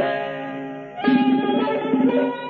Thank you.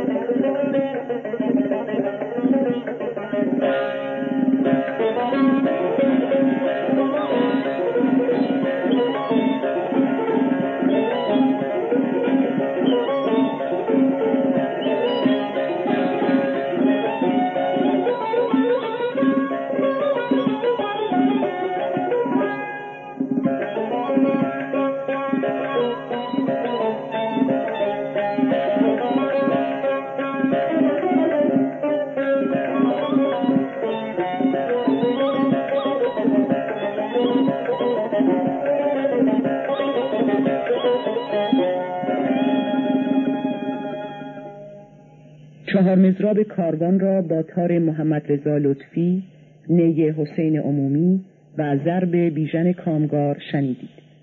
چهار مزراب کاروان را با تار محمد رضا لطفی، نی حسین عمومی و ضرب بیژن کامگار شنیدید.